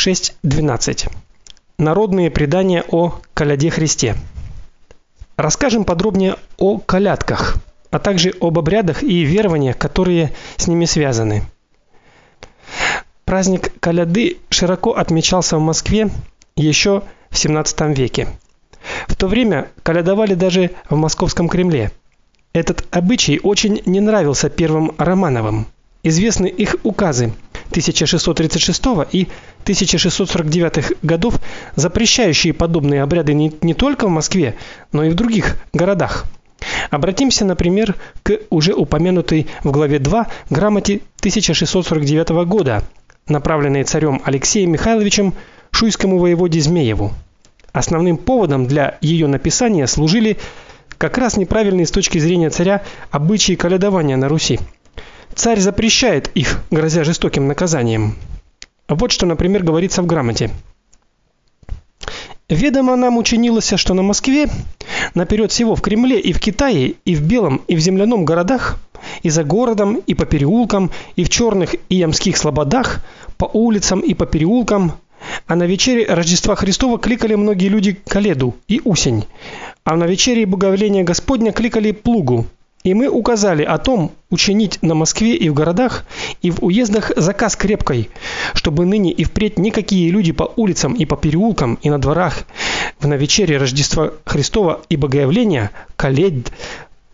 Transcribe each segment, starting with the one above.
6.12. Народные предания о коляде Христе. Расскажем подробнее о колядках, а также об обрядах и верованиях, которые с ними связаны. Праздник коляды широко отмечался в Москве еще в 17 веке. В то время колядовали даже в Московском Кремле. Этот обычай очень не нравился первым Романовым. Известны их указы 1636 и 1649 годов, запрещающие подобные обряды не, не только в Москве, но и в других городах. Обратимся, например, к уже упомянутой в главе 2 грамоте 1649 года, направленной царем Алексеем Михайловичем шуйскому воеводе Змееву. Основным поводом для ее написания служили как раз неправильные с точки зрения царя обычаи колядования на Руси. Царь запрещает их, грозя жестоким наказанием. Вот что, например, говорится в грамоте. Ведомо нам учинилось, что на Москве, наперед всего в Кремле и в Китае, и в Белом, и в земляном городах, и за городом, и по переулкам, и в черных и ямских слободах, по улицам и по переулкам, а на вечере Рождества Христова кликали многие люди коледу и усень, а на вечере Боговления Господня кликали плугу. И мы указали о том учинить на Москве и в городах, и в уездах заказ крепкой, чтобы ныне и впредь никакие люди по улицам и по переулкам и на дворах в навечере Рождества Христова и Богоявления коледь,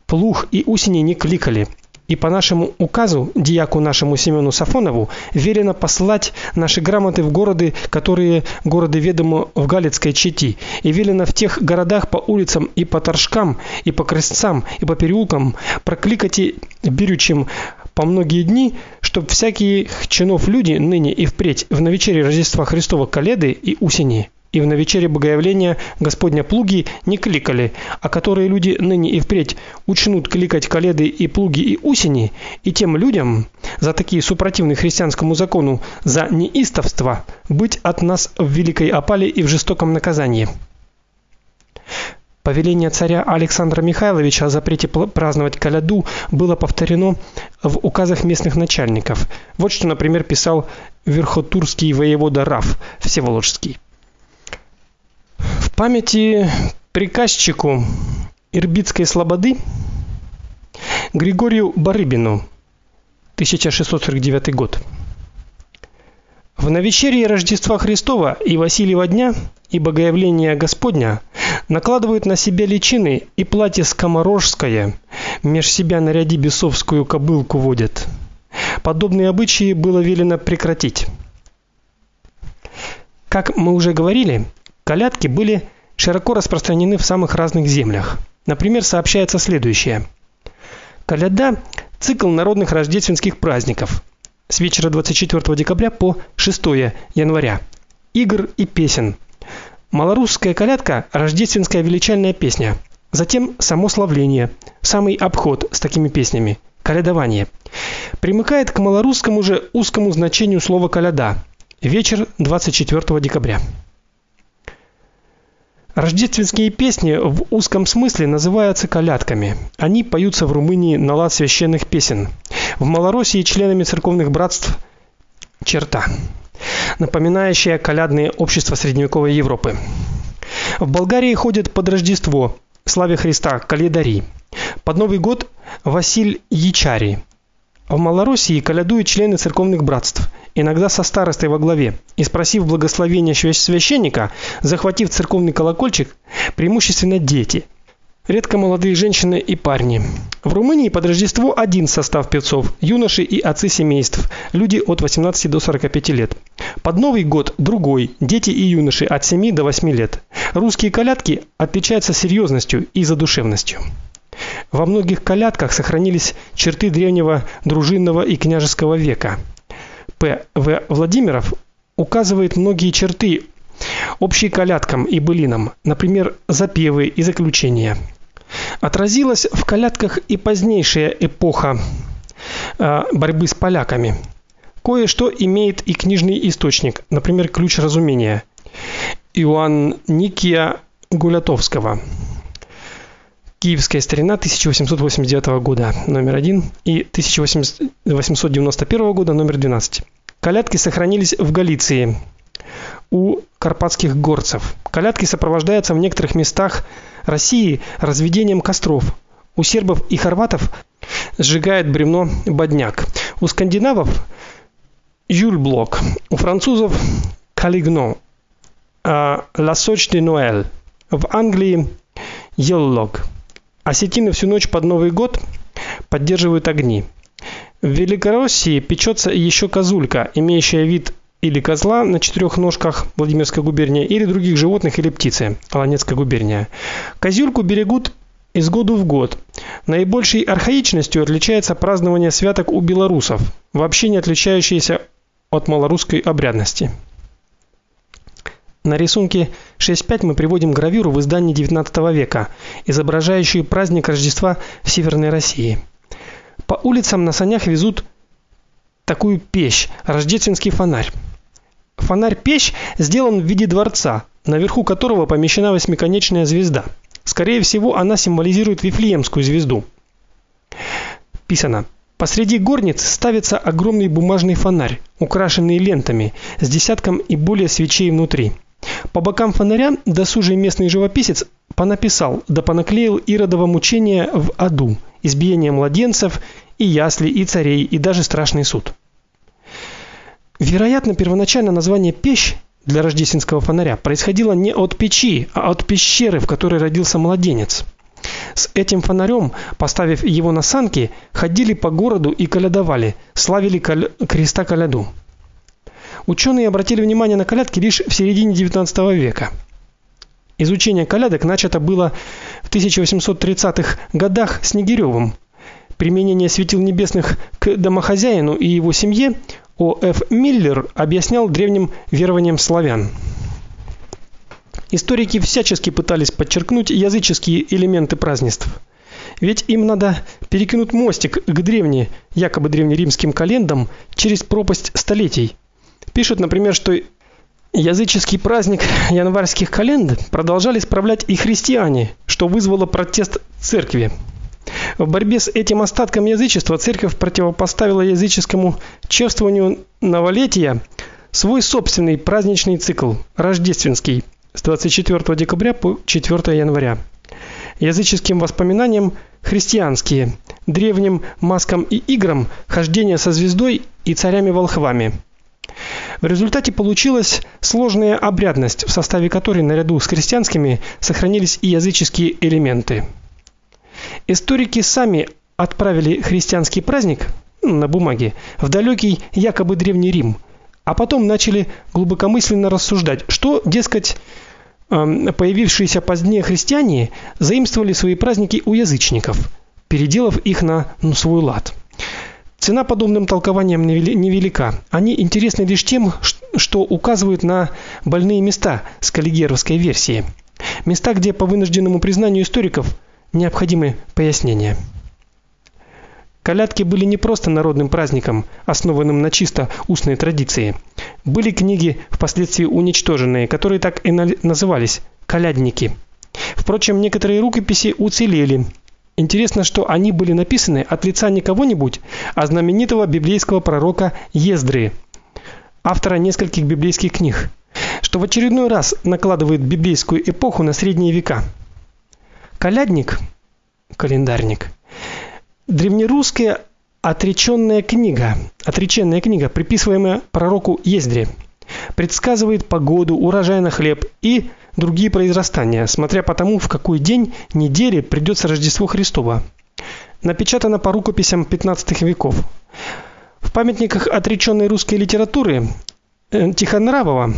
плуг и усени не кликали. И по нашему указу диаку нашему Семену Сафонову велено послать наши грамоты в города, которые города ведомо в Галицкой Чети, и велено в тех городах по улицам и по торжкам, и по крестцам, и по переулкам прокликати берючим по многие дни, чтоб всякие чинов люди ныне и впредь в навечере Рождества Христова коледы и усени и в навечере Богоявления Господня плуги не кликали, а которые люди ныне и впредь учнут кликать коледы и плуги и усени, и тем людям за такие супротивные христианскому закону за неистовство быть от нас в великой опале и в жестоком наказании. Повеление царя Александра Михайловича о запрете праздновать коляду было повторено в указах местных начальников. Вот что, например, писал верхотурский воевода Раф Всеволожский памяти приказчику Ирбитской слободы Григорию Барыбину 1649 год. В навечерие Рождества Христова и Василия дня и Богоявления Господня накладывают на себя личины и платье скоморожское, меж себя наряди бесовскую кобылку водят. Подобные обычаи было велено прекратить. Как мы уже говорили, Колядки были широко распространены в самых разных землях. Например, сообщается следующее: Коляда цикл народных рождественских праздников с вечера 24 декабря по 6 января. Игр и песен. Малорусская колядка рождественская величальная песня. Затем само славление, самый обход с такими песнями, колядование. Примыкает к малорусскому же узкому значению слова коляда. Вечер 24 декабря. Рождественские песни в узком смысле называются колядками. Они поются в Румынии на лад священных песен. В Малороссии членами церковных братств черта, напоминающая колядные общества средневековой Европы. В Болгарии ходят под Рождество, славе Христа, календари. Под Новый год Василь Ячари. В Малороссии колядуют члены церковных братств иногда со старостой во главе, и спросив благословения священника, захватив церковный колокольчик, преимущественно дети. Редко молодые женщины и парни. В Румынии под Рождество один состав певцов: юноши и отцы семейств, люди от 18 до 45 лет. Под Новый год другой: дети и юноши от 7 до 8 лет. Русские колядки отличаются серьезностью и задушевностью. Во многих колядках сохранились черты древнего дружинного и княжеского века. П. В. Владимиров указывает многие черты общие колядкам и былинам, например, запевы и заключения. Отразилась в колядках и позднейшая эпоха э, борьбы с поляками. Кое-что имеет и книжный источник, например, Ключ разумения Иоанн Никия Гулятовского. Киевская старина 1889 года, номер 1 и 1891 года, номер 12. Колядки сохранились в Галиции. у карпатских горцев. Колядки сопровождаются в некоторых местах России разведением костров. У сербов и хорватов сжигает бревно бодняк. У скандинавов юльблок, у французов калигно. А Soche de Noël. В Англии еллог. Осетины всю ночь под Новый год поддерживают огни. В Великороссии печется еще козулька, имеющая вид или козла на четырех ножках Владимирской губернии, или других животных или птицы Ланецкая губерния. Козюльку берегут из года в год. Наибольшей архаичностью отличается празднование святок у белорусов, вообще не отличающееся от малорусской обрядности. На рисунке 6.5 мы приводим гравюру в издании XIX века, изображающую праздник Рождества в Северной России. По улицам на санях везут такую печь, рождественский фонарь. Фонарь-печь сделан в виде дворца, наверху которого помещена восьмиконечная звезда. Скорее всего, она символизирует Вифлеемскую звезду. Писано: Посреди горниц ставится огромный бумажный фонарь, украшенный лентами, с десятком и более свечей внутри. По бокам фонаря досужий местный живописец понаписал да понаклеил иродово мучение в аду, избиение младенцев и ясли, и царей, и даже страшный суд. Вероятно, первоначально название пещ для рождественского фонаря происходило не от печи, а от пещеры, в которой родился младенец. С этим фонарем, поставив его на санки, ходили по городу и колядовали, славили коль... креста коляду. Ученые обратили внимание на колядки лишь в середине XIX века. Изучение колядок начато было 1830-х годах Снегирёвым. Применение светил небесных к домохозяину и его семье О.Ф. Миллер объяснял древним верованиям славян. Историки всячески пытались подчеркнуть языческие элементы празднеств. Ведь им надо перекинуть мостик к древним, якобы древнеримским календам через пропасть столетий. Пишут, например, что языческий праздник январских календ продолжали справлять и христиане, что вызвало протест церкви. В борьбе с этим остатком язычества церковь противопоставила языческому чествованию новолетия свой собственный праздничный цикл рождественский с 24 декабря по 4 января. Языческим воспоминаниям христианские, древним маскам и играм хождение со звездой и царями-волхвами. В результате получилась сложная обрядность, в составе которой наряду с христианскими сохранились и языческие элементы. Историки сами отправили христианский праздник на бумаге в далекий якобы древний Рим, а потом начали глубокомысленно рассуждать, что, дескать, эм, появившиеся позднее христиане заимствовали свои праздники у язычников, переделав их на ну, свой лад. Цена подобным толкованиям невелика. Они интересны лишь тем, что указывают на больные места с каллигеровской версии. Места, где по вынужденному признанию историков необходимы пояснения. Колядки были не просто народным праздником, основанным на чисто устной традиции. Были книги, впоследствии уничтоженные, которые так и назывались колядники. Впрочем, некоторые рукописи уцелели. Интересно, что они были написаны от лица не кого-нибудь, а знаменитого библейского пророка Ездры, автора нескольких библейских книг, что в очередной раз накладывает библейскую эпоху на средние века. Колядник, календарник. Древнерусская отречённая книга, отреченная книга, приписываемая пророку Ездре, предсказывает погоду, урожай на хлеб и другие произрастания, смотря по тому, в какой день недели придётся Рождество Христово. Напечатано по рукописям 15 веков. В памятниках отречённой русской литературы э, Тихонравова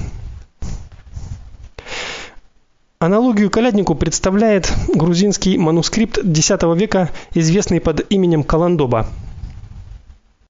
Аналогию коляднику представляет грузинский манускрипт X века, известный под именем Каландоба.